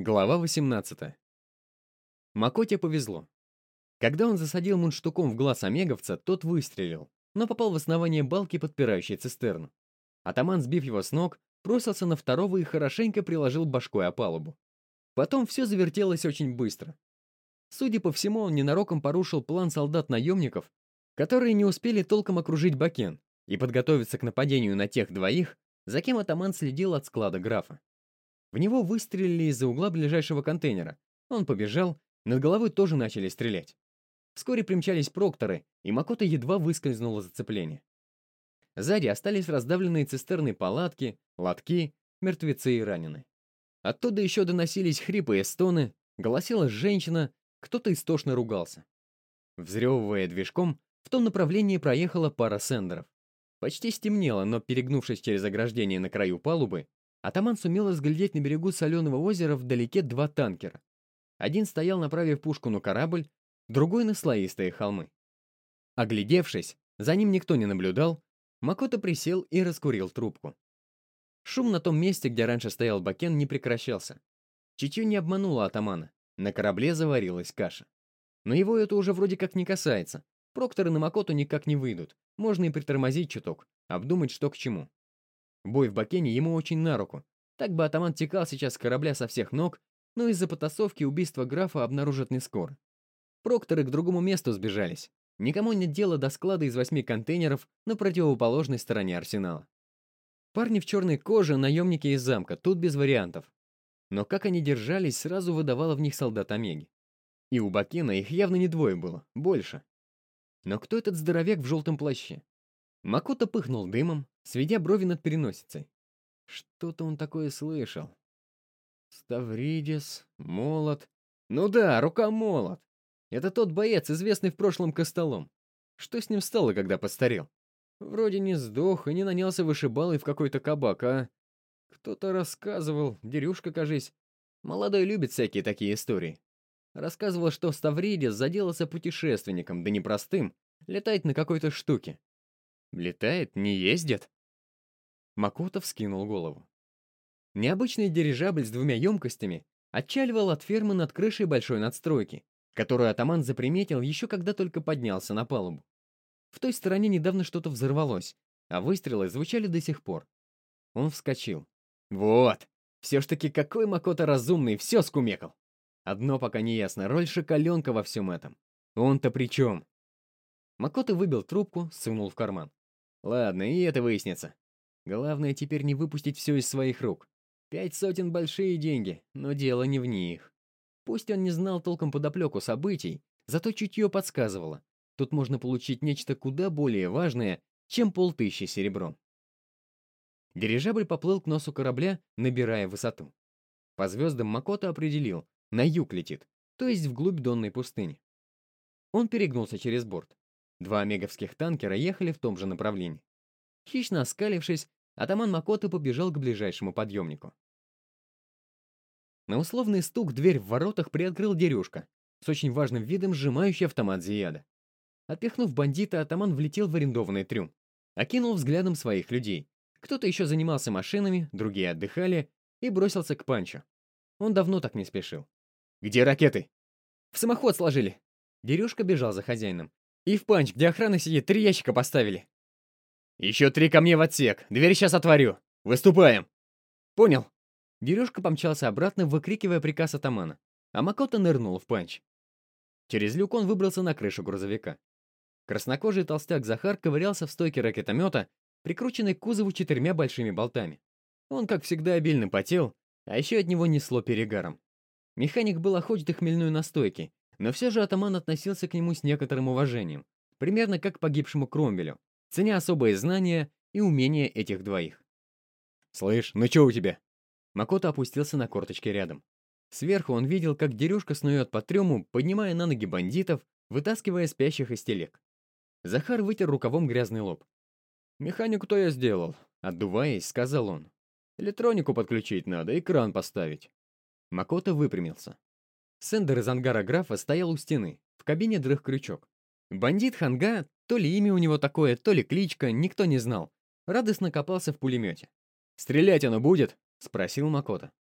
Глава 18. Макоте повезло. Когда он засадил мундштуком в глаз омеговца, тот выстрелил, но попал в основание балки, подпирающей цистерну. Атаман, сбив его с ног, бросился на второго и хорошенько приложил башкой о палубу. Потом все завертелось очень быстро. Судя по всему, он ненароком порушил план солдат-наемников, которые не успели толком окружить Бакен и подготовиться к нападению на тех двоих, за кем атаман следил от склада графа. В него выстрелили из-за угла ближайшего контейнера. Он побежал, над головой тоже начали стрелять. Вскоре примчались прокторы, и Макото едва выскользнул из зацепления. Сзади остались раздавленные цистерны палатки, лотки, мертвецы и раненые. Оттуда еще доносились хрипы и стоны, голосила женщина, кто-то истошно ругался. Взрёвывая движком, в том направлении проехала пара сендеров. Почти стемнело, но, перегнувшись через ограждение на краю палубы, Атаман сумел разглядеть на берегу соленого озера вдалеке два танкера. Один стоял, направив пушку на корабль, другой на слоистые холмы. Оглядевшись, за ним никто не наблюдал, Макото присел и раскурил трубку. Шум на том месте, где раньше стоял Бакен, не прекращался. Чутье не обмануло атамана. На корабле заварилась каша. Но его это уже вроде как не касается. Прокторы на Макото никак не выйдут. Можно и притормозить чуток, обдумать, что к чему. Бой в Бакене ему очень на руку. Так бы атаман текал сейчас с корабля со всех ног, но из-за потасовки убийства графа обнаружат не скоро. Прокторы к другому месту сбежались. Никому нет дела до склада из восьми контейнеров на противоположной стороне арсенала. Парни в черной коже, наемники из замка, тут без вариантов. Но как они держались, сразу выдавало в них солдат Омеги. И у Бакена их явно не двое было, больше. Но кто этот здоровяк в желтом плаще? Макото пыхнул дымом, сведя брови над переносицей. Что-то он такое слышал. Ставридис, молот. Ну да, рука-молот. Это тот боец, известный в прошлом костолом. Что с ним стало, когда постарел? Вроде не сдох и не нанялся вышибалой в какой-то кабак, а... Кто-то рассказывал, Дерюшка, кажись. Молодой любит всякие такие истории. Рассказывал, что Ставридис заделался путешественником, да не простым, летает на какой-то штуке. Летает, не ездит? Макотов скинул голову. Необычный дирижабль с двумя емкостями отчаливал от фермы над крышей большой надстройки, которую атаман заприметил еще когда только поднялся на палубу. В той стороне недавно что-то взорвалось, а выстрелы звучали до сих пор. Он вскочил. «Вот! Все ж таки какой Макото разумный, все скумекал! Одно пока не ясно, роль шоколенка во всем этом. Он-то при чем?» Макото выбил трубку, сунул в карман. Ладно, и это выяснится. Главное теперь не выпустить все из своих рук. Пять сотен — большие деньги, но дело не в них. Пусть он не знал толком подоплеку событий, зато чутье подсказывало. Тут можно получить нечто куда более важное, чем полтыщи серебром. Дирижабль поплыл к носу корабля, набирая высоту. По звездам Макото определил, на юг летит, то есть вглубь Донной пустыни. Он перегнулся через борт. Два омеговских танкера ехали в том же направлении. Хищно оскалившись, атаман Макото побежал к ближайшему подъемнику. На условный стук дверь в воротах приоткрыл Дерюшка, с очень важным видом сжимающий автомат Зияда. Отпихнув бандита, атаман влетел в арендованный трюм. Окинул взглядом своих людей. Кто-то еще занимался машинами, другие отдыхали, и бросился к Панчу. Он давно так не спешил. «Где ракеты?» «В самоход сложили». Дерюшка бежал за хозяином. И в панч, где охрана сидит, три ящика поставили. Еще три ко мне в отсек. Дверь сейчас отворю. Выступаем. Понял. Дерюшка помчался обратно, выкрикивая приказ атамана. А Макото нырнул в панч. Через люк он выбрался на крышу грузовика. Краснокожий толстяк Захар ковырялся в стойке ракетомета, прикрученной к кузову четырьмя большими болтами. Он, как всегда, обильно потел, а еще от него несло перегаром. Механик был охотит и хмельной настойки, но все же атаман относился к нему с некоторым уважением, примерно как к погибшему Кромвелю, ценя особые знания и умения этих двоих. «Слышь, ну что у тебя?» Макото опустился на корточки рядом. Сверху он видел, как дерюшка снует по трюму, поднимая на ноги бандитов, вытаскивая спящих из телег. Захар вытер рукавом грязный лоб. «Механику-то я сделал», — отдуваясь, сказал он. «Электронику подключить надо, экран поставить». Макото выпрямился. Сендер из ангара графа стоял у стены, в кабине дрых крючок. Бандит Ханга, то ли имя у него такое, то ли кличка, никто не знал. Радостно копался в пулемете. «Стрелять оно будет?» — спросил Макота.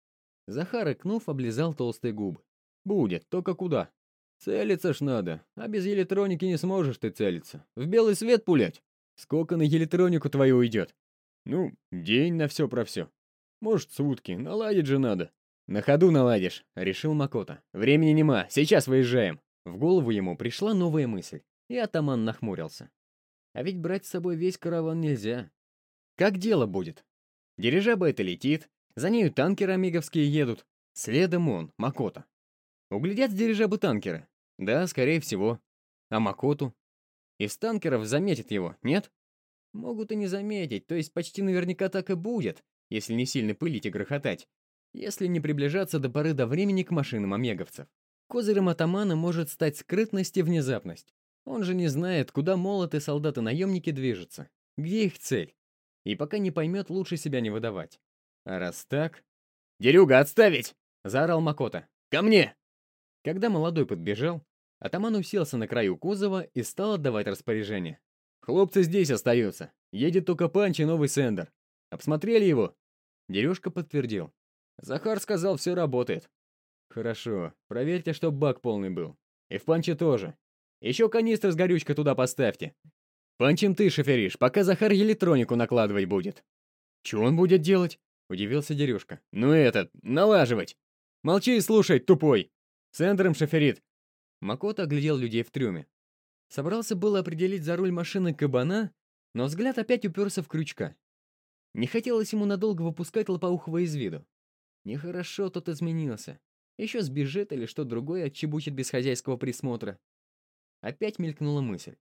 Захар, икнув, облизал толстые губы. «Будет, только куда?» «Целиться ж надо, а без электроники не сможешь ты целиться. В белый свет пулять? Сколько на электронику твою уйдет?» «Ну, день на все про все. Может, сутки, наладить же надо». «На ходу наладишь», — решил Макота. «Времени нема, сейчас выезжаем». В голову ему пришла новая мысль, и атаман нахмурился. А ведь брать с собой весь караван нельзя. Как дело будет? Дирижаба это летит, за нею танкеры амиговские едут, следом он, Макота. Углядят с дирижабы танкеры? Да, скорее всего. А Макоту? Из танкеров заметит его, нет? Могут и не заметить, то есть почти наверняка так и будет, если не сильно пылить и грохотать, если не приближаться до поры до времени к машинам омеговцев. Козырем атамана может стать скрытность и внезапность. Он же не знает, куда молоты солдаты-наемники движутся, где их цель. И пока не поймет, лучше себя не выдавать. А раз так... «Дерюга, отставить!» — заорал Макота. «Ко мне!» Когда молодой подбежал, атаман уселся на краю кузова и стал отдавать распоряжение. «Хлопцы здесь остаются. Едет только Панч и новый Сендер. Обсмотрели его?» Дерюшка подтвердил. Захар сказал, все работает. Хорошо, проверьте, чтоб бак полный был. И в панче тоже. Еще канистры с горючкой туда поставьте. Панчем ты шоферишь, пока Захар электронику накладывать будет. Че он будет делать? Удивился Дерюшка. Ну этот, налаживать. Молчи и слушай, тупой. Сендером шоферит. Макото оглядел людей в трюме. Собрался было определить за руль машины кабана, но взгляд опять уперся в крючка. Не хотелось ему надолго выпускать Лопоухова из виду. Нехорошо тот изменился. Еще сбежит или что другое отчебучит без хозяйского присмотра. Опять мелькнула мысль.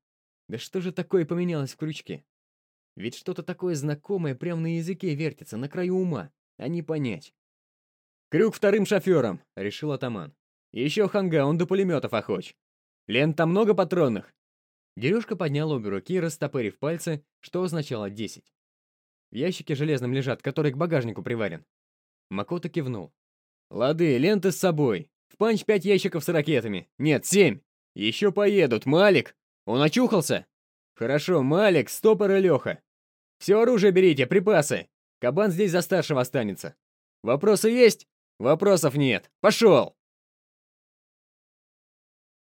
Да что же такое поменялось в крючке? Ведь что-то такое знакомое прямо на языке вертится, на краю ума, а не понять. «Крюк вторым шофером!» — решил атаман. «Еще ханга, он до пулеметов охоч. Лент там много патронных?» Дерюшка поднял обе руки, растопырив пальцы, что означало десять. В ящике железном лежат, который к багажнику приварен. Макото кивнул. Лады, ленты с собой. В панч пять ящиков с ракетами. Нет, семь. Еще поедут. Малик! Он очухался? Хорошо, Малик, стопор и Леха. Все оружие берите, припасы. Кабан здесь за старшего останется. Вопросы есть? Вопросов нет. Пошел!